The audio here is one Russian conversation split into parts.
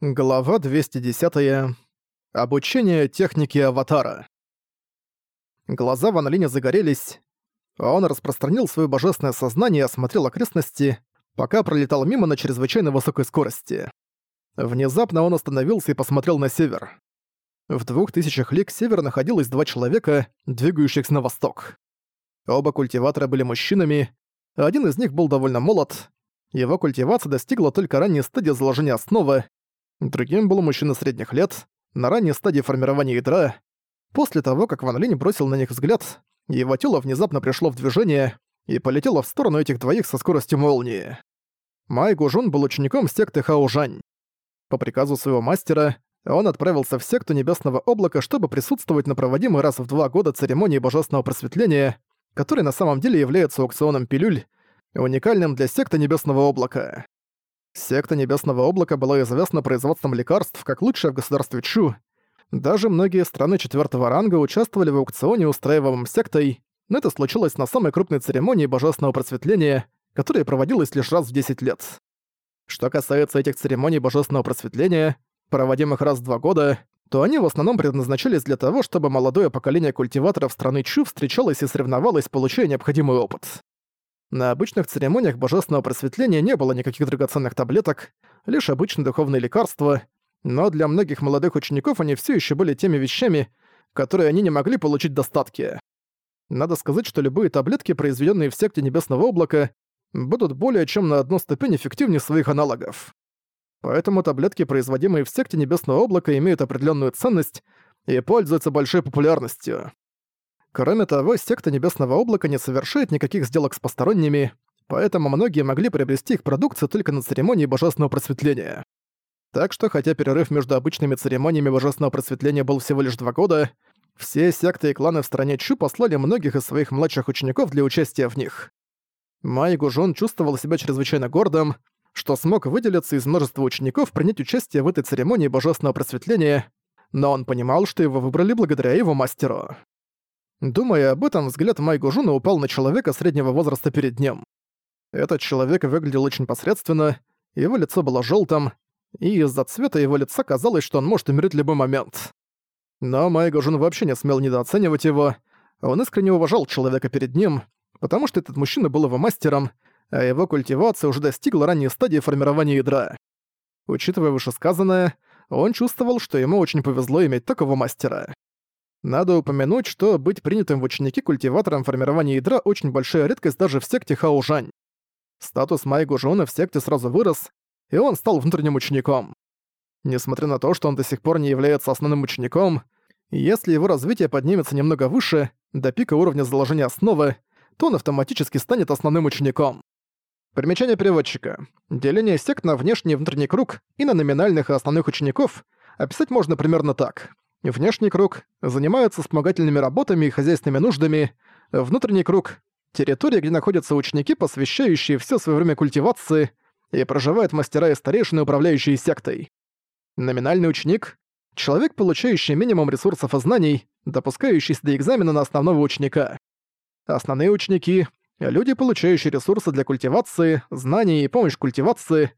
Глава 210. Обучение технике аватара. Глаза Ван Линя загорелись. Он распространил свое божественное сознание и осмотрел окрестности, пока пролетал мимо на чрезвычайно высокой скорости. Внезапно он остановился и посмотрел на север. В двух тысячах лиг севера находилось два человека, двигающихся на восток. Оба культиватора были мужчинами, один из них был довольно молод, его культивация достигла только ранней стадии заложения основы, Другим был мужчина средних лет, на ранней стадии формирования ядра. После того, как Ван Линь бросил на них взгляд, его тело внезапно пришло в движение и полетело в сторону этих двоих со скоростью молнии. Май Гужун был учеником секты Хаожань. По приказу своего мастера, он отправился в секту Небесного Облака, чтобы присутствовать на проводимой раз в два года церемонии Божественного Просветления, которая на самом деле является аукционом пилюль, уникальным для секты Небесного Облака. Секта Небесного Облака была известна производством лекарств как лучшая в государстве Чу. Даже многие страны четвертого ранга участвовали в аукционе, устраиваемом сектой, но это случилось на самой крупной церемонии Божественного Просветления, которая проводилась лишь раз в 10 лет. Что касается этих церемоний Божественного Просветления, проводимых раз в два года, то они в основном предназначались для того, чтобы молодое поколение культиваторов страны Чу встречалось и соревновалось, получая необходимый опыт. На обычных церемониях божественного просветления не было никаких драгоценных таблеток, лишь обычные духовные лекарства, но для многих молодых учеников они все еще были теми вещами, которые они не могли получить достатки. Надо сказать, что любые таблетки, произведенные в секте Небесного Облака, будут более чем на одну ступень эффективнее своих аналогов. Поэтому таблетки, производимые в секте Небесного Облака, имеют определенную ценность и пользуются большой популярностью. Кроме того, секта Небесного Облака не совершает никаких сделок с посторонними, поэтому многие могли приобрести их продукцию только на церемонии Божественного Просветления. Так что, хотя перерыв между обычными церемониями Божественного Просветления был всего лишь два года, все секты и кланы в стране Чу послали многих из своих младших учеников для участия в них. Май Гужон чувствовал себя чрезвычайно гордым, что смог выделиться из множества учеников принять участие в этой церемонии Божественного Просветления, но он понимал, что его выбрали благодаря его мастеру. Думая об этом, взгляд Майгужуна упал на человека среднего возраста перед ним. Этот человек выглядел очень посредственно, его лицо было желтым, и из-за цвета его лица казалось, что он может умереть в любой момент. Но Майгужун вообще не смел недооценивать его, он искренне уважал человека перед ним, потому что этот мужчина был его мастером, а его культивация уже достигла ранней стадии формирования ядра. Учитывая вышесказанное, он чувствовал, что ему очень повезло иметь такого мастера. Надо упомянуть, что быть принятым в ученики культиватором формирования ядра очень большая редкость даже в секте Хаужань. Статус Майгу Жуна в секте сразу вырос, и он стал внутренним учеником. Несмотря на то, что он до сих пор не является основным учеником, если его развитие поднимется немного выше, до пика уровня заложения основы, то он автоматически станет основным учеником. Примечание переводчика. Деление сект на внешний и внутренний круг и на номинальных и основных учеников описать можно примерно так. Внешний круг занимаются вспомогательными работами и хозяйственными нуждами. Внутренний круг — территория, где находятся ученики, посвящающие все свое время культивации, и проживают мастера и старейшины, управляющие сектой. Номинальный ученик — человек, получающий минимум ресурсов и знаний, допускающийся до экзамена на основного ученика. Основные ученики — люди, получающие ресурсы для культивации, знаний и помощь культивации.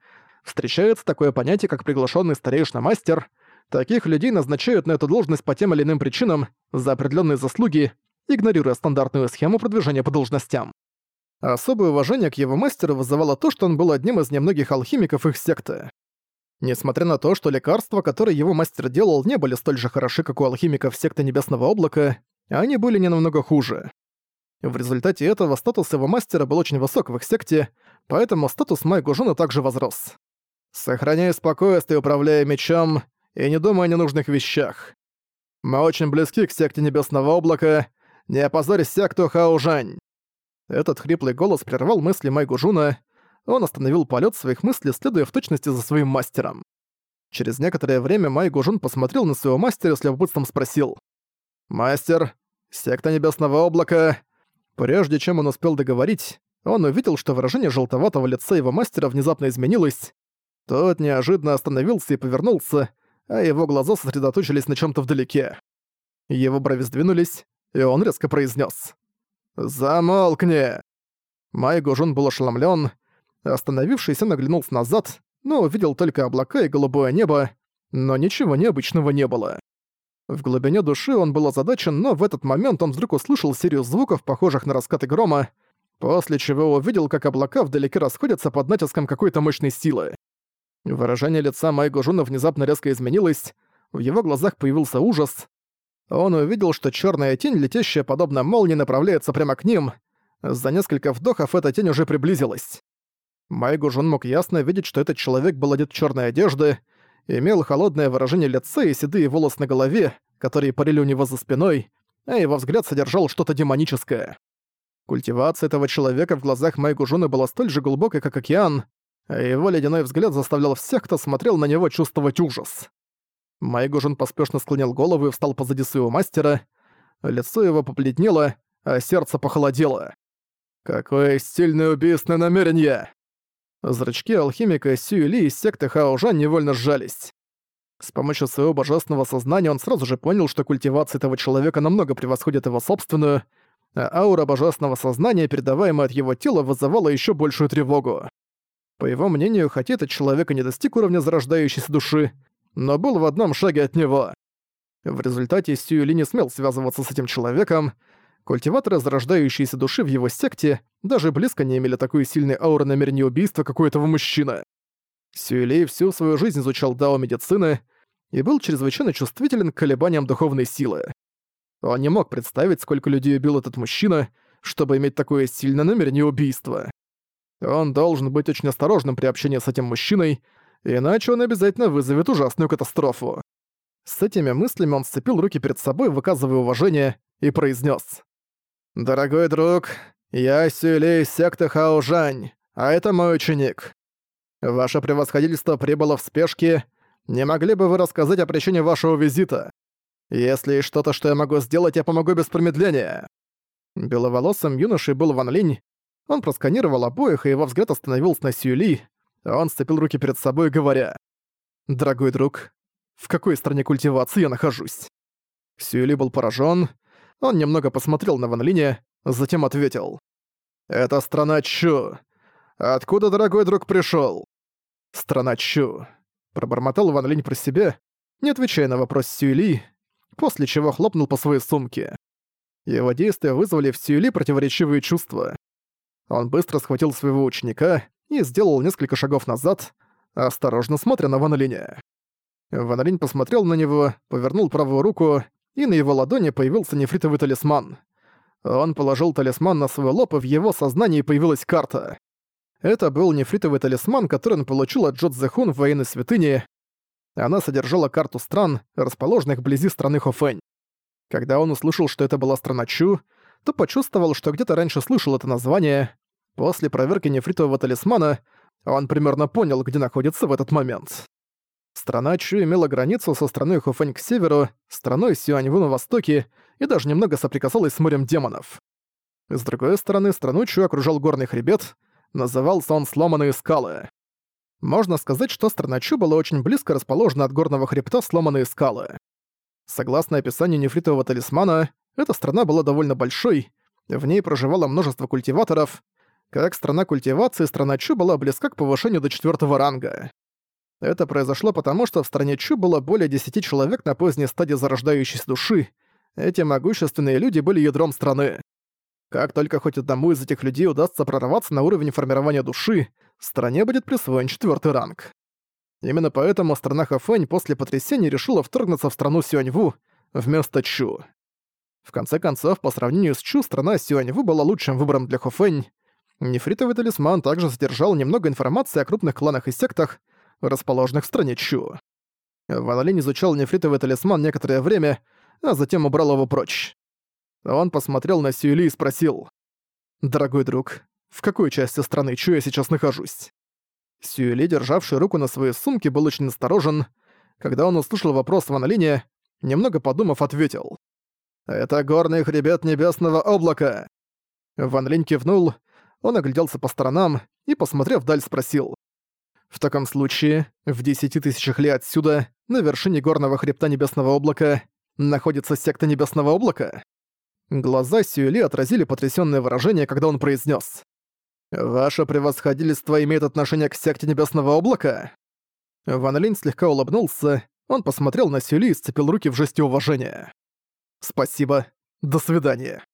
Встречается такое понятие, как приглашенный старейшина-мастер — Таких людей назначают на эту должность по тем или иным причинам, за определенные заслуги, игнорируя стандартную схему продвижения по должностям. Особое уважение к его мастеру вызывало то, что он был одним из немногих алхимиков их секты. Несмотря на то, что лекарства, которые его мастер делал, не были столь же хороши, как у алхимиков секты Небесного Облака, они были не намного хуже. В результате этого статус его мастера был очень высок в их секте, поэтому статус Майгужуна также возрос. Сохраняя спокойствие, управляя мечом, и не думай о ненужных вещах. Мы очень близки к секте Небесного Облака. Не опозорь секту Хаужань». Этот хриплый голос прервал мысли Майгу Жуна. Он остановил полет своих мыслей, следуя в точности за своим мастером. Через некоторое время Майгу Жун посмотрел на своего мастера и с любопытством спросил. «Мастер, секта Небесного Облака...» Прежде чем он успел договорить, он увидел, что выражение желтоватого лица его мастера внезапно изменилось. Тот неожиданно остановился и повернулся, а его глаза сосредоточились на чем то вдалеке. Его брови сдвинулись, и он резко произнес: «Замолкни!» Май Гужун был ошеломлен. Остановившись, он оглянулся назад но увидел только облака и голубое небо, но ничего необычного не было. В глубине души он был озадачен, но в этот момент он вдруг услышал серию звуков, похожих на раскаты грома, после чего увидел, как облака вдалеке расходятся под натиском какой-то мощной силы. Выражение лица Майго Жуна внезапно резко изменилось, в его глазах появился ужас. Он увидел, что черная тень, летящая подобно молнии, направляется прямо к ним. За несколько вдохов эта тень уже приблизилась. Майго Жун мог ясно видеть, что этот человек был одет в черной одежды, имел холодное выражение лица и седые волосы на голове, которые парили у него за спиной, а его взгляд содержал что-то демоническое. Культивация этого человека в глазах Майгу Жуна была столь же глубокой, как океан, его ледяной взгляд заставлял всех, кто смотрел на него, чувствовать ужас. Майгужин поспешно склонил голову и встал позади своего мастера. Лицо его побледнело, а сердце похолодело. «Какое сильное убийственное намерение!» Зрачки алхимика Сюэли из секты Хаожан невольно сжались. С помощью своего божественного сознания он сразу же понял, что культивация этого человека намного превосходит его собственную, а аура божественного сознания, передаваемая от его тела, вызывала еще большую тревогу. По его мнению, хотя этот человек и не достиг уровня зарождающейся души, но был в одном шаге от него. В результате Сьюли не смел связываться с этим человеком, Культиваторы зарождающейся души в его секте даже близко не имели такой сильной ауры намерения убийства, как у этого мужчины. Сюэлей всю свою жизнь изучал дао медицины и был чрезвычайно чувствителен к колебаниям духовной силы. Он не мог представить, сколько людей убил этот мужчина, чтобы иметь такое сильное намерение убийства. Он должен быть очень осторожным при общении с этим мужчиной, иначе он обязательно вызовет ужасную катастрофу. С этими мыслями он сцепил руки перед собой, выказывая уважение, и произнес: «Дорогой друг, я Сюэлей секты Хаожань, а это мой ученик. Ваше превосходительство прибыло в спешке. Не могли бы вы рассказать о причине вашего визита? Если что-то, что я могу сделать, я помогу без промедления». Беловолосым юношей был Ван Линь. Он просканировал обоих, и его взгляд остановился на Сюэли. Он сцепил руки перед собой, говоря, «Дорогой друг, в какой стране культивации я нахожусь?» Сюэли был поражен. Он немного посмотрел на Ван Линя, затем ответил. «Это страна Чу. Откуда, дорогой друг, пришёл?» «Страна Чу», — пробормотал Ван Линь про себя, не отвечая на вопрос Сюэли, после чего хлопнул по своей сумке. Его действия вызвали в Сюэли противоречивые чувства. Он быстро схватил своего ученика и сделал несколько шагов назад, осторожно смотря на Ван Линя. Посмотрел на него, повернул правую руку и на его ладони появился нефритовый талисман. Он положил талисман на свой лоб, и в его сознании появилась карта. Это был нефритовый талисман, который он получил от Джодзехун в военной святыне. Она содержала карту стран, расположенных вблизи страны Хофэнь. Когда он услышал, что это была страна Чу, то почувствовал, что где-то раньше слышал это название. После проверки нефритового талисмана он примерно понял, где находится в этот момент. Страна Чу имела границу со страной Хуфэнь к северу, страной Сюаньву на востоке и даже немного соприкасалась с морем демонов. С другой стороны, страну Чу окружал горный хребет, назывался он «Сломанные скалы». Можно сказать, что страна Чу была очень близко расположена от горного хребта «Сломанные скалы». Согласно описанию нефритового талисмана, эта страна была довольно большой, в ней проживало множество культиваторов. Как страна культивации, страна Чу была близка к повышению до четвертого ранга. Это произошло потому, что в стране Чу было более десяти человек на поздней стадии зарождающейся души. Эти могущественные люди были ядром страны. Как только хоть одному из этих людей удастся прорваться на уровень формирования души, стране будет присвоен четвертый ранг. Именно поэтому страна Хафэнь после потрясения решила вторгнуться в страну Сюаньву вместо Чу. В конце концов, по сравнению с Чу, страна Сюаньву была лучшим выбором для Хофэнь. Нефритовый талисман также содержал немного информации о крупных кланах и сектах, расположенных в стране Чу. Ван Линь изучал нефритовый талисман некоторое время, а затем убрал его прочь. Он посмотрел на Сюэли и спросил. «Дорогой друг, в какой части страны Чу я сейчас нахожусь?» Сюэли, державший руку на своей сумке, был очень осторожен. Когда он услышал вопрос Ван немного подумав, ответил. «Это горный хребет небесного облака!» Ван Линь кивнул, он огляделся по сторонам и, посмотрев вдаль, спросил. В таком случае, в десяти тысячах лет отсюда, на вершине горного хребта Небесного Облака, находится секта Небесного Облака? Глаза Сюэли отразили потрясённое выражение, когда он произнес: «Ваше превосходительство имеет отношение к секте Небесного Облака?» Ван Линь слегка улыбнулся, он посмотрел на Сюли и сцепил руки в жесте уважения. «Спасибо. До свидания».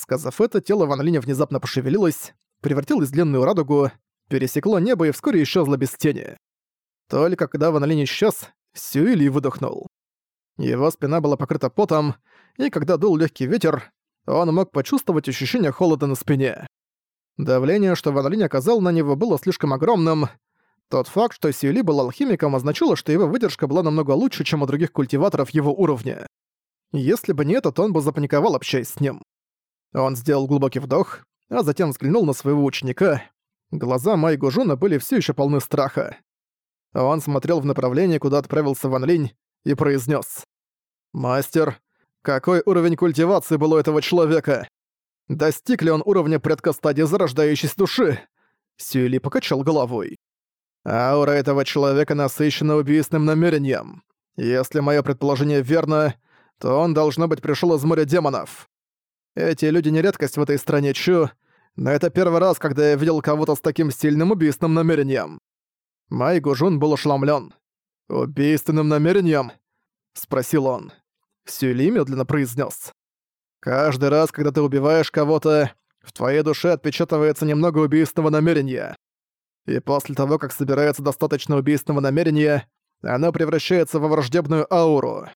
Сказав это, тело Ван Линя внезапно пошевелилось, превратилось в длинную радугу, пересекло небо и вскоре исчезло без тени. Только когда Ван Линь исчез, Сюили выдохнул. Его спина была покрыта потом, и когда дул легкий ветер, он мог почувствовать ощущение холода на спине. Давление, что Ван Линь оказал на него, было слишком огромным. Тот факт, что Сюли был алхимиком, означало, что его выдержка была намного лучше, чем у других культиваторов его уровня. Если бы не этот, он бы запаниковал, общаясь с ним. Он сделал глубокий вдох, а затем взглянул на своего ученика. Глаза Май Гужуна были все еще полны страха. Он смотрел в направлении, куда отправился Ван Линь, и произнес: «Мастер, какой уровень культивации был у этого человека? Достиг ли он уровня предка стадии зарождающейся души?» Сюэли покачал головой. «Аура этого человека насыщена убийственным намерением. Если мое предположение верно, то он, должно быть, пришел из моря демонов. Эти люди не редкость в этой стране Чу, но это первый раз, когда я видел кого-то с таким сильным убийственным намерением. Май Гужун был ошеломлен. «Убийственным намерением?» — спросил он. Сюли медленно произнес: «Каждый раз, когда ты убиваешь кого-то, в твоей душе отпечатывается немного убийственного намерения. И после того, как собирается достаточно убийственного намерения, оно превращается во враждебную ауру.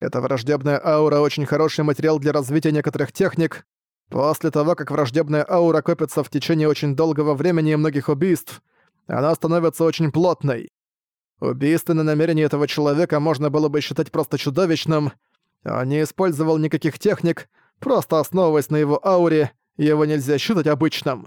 Эта враждебная аура очень хороший материал для развития некоторых техник. После того, как враждебная аура копится в течение очень долгого времени и многих убийств, она становится очень плотной. Убийственное намерение этого человека можно было бы считать просто чудовищным. Он не использовал никаких техник, просто основываясь на его ауре, его нельзя считать обычным.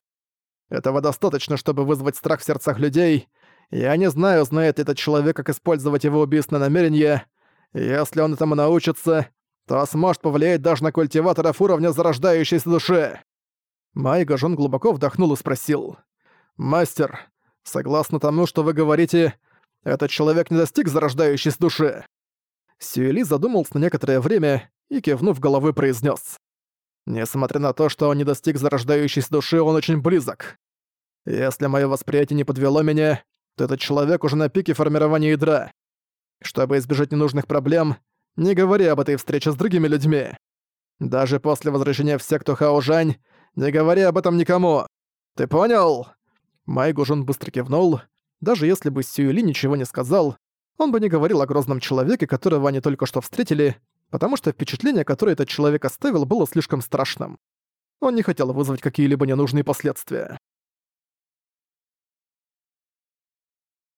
Этого достаточно, чтобы вызвать страх в сердцах людей. Я не знаю, знает этот человек, как использовать его убийственное намерение, если он этому научится, то сможет повлиять даже на культиваторов уровня зарождающейся души. Май Гажон глубоко вдохнул и спросил. «Мастер, согласно тому, что вы говорите, этот человек не достиг зарождающейся души?» Сюэли задумался на некоторое время и, кивнув головой, произнес: «Несмотря на то, что он не достиг зарождающейся души, он очень близок. Если мое восприятие не подвело меня, то этот человек уже на пике формирования ядра. Чтобы избежать ненужных проблем, не говори об этой встрече с другими людьми. Даже после возвращения в секту Хаожань, не говори об этом никому. Ты понял?» Май Гужун быстро кивнул. Даже если бы Сюэли ничего не сказал, он бы не говорил о грозном человеке, которого они только что встретили, потому что впечатление, которое этот человек оставил, было слишком страшным. Он не хотел вызвать какие-либо ненужные последствия.